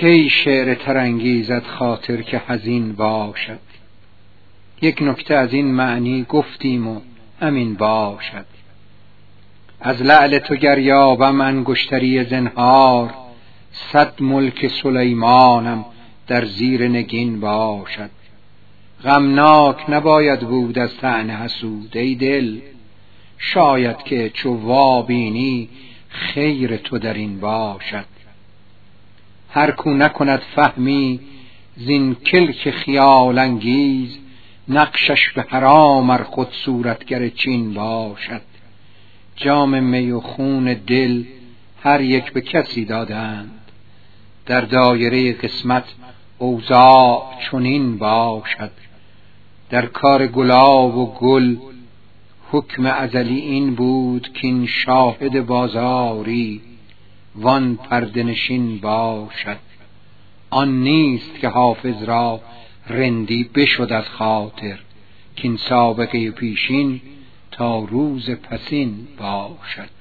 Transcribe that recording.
کی شعر ترانگیزت خاطر که هزین باشد؟ یک نکته از این معنی گفتیم و همین باشد. از لعل تو گر یابم انگشتری زنهار صد ملک سلیمانم در زیر نگین باشد. غمناک نباید بود از طعن حسود ای دل شاید که چو وابینی خیر تو در این باشد. هر کو نکند فهمی زین کلک خیال انگیز نقشش به حرام ار خود صورتگر چین باشد. جام می و خون دل هر یک به کسی دادند. در دایره قسمت اوضاع چنین باشد. در کار گلاب و گل حکم ازلی این بود که این شاهد بازاری. وان پردنشین باشد. آن نیست که حافظ را رندی بشد از خاطر که این سابقه پیشین تا روز پسین باشد.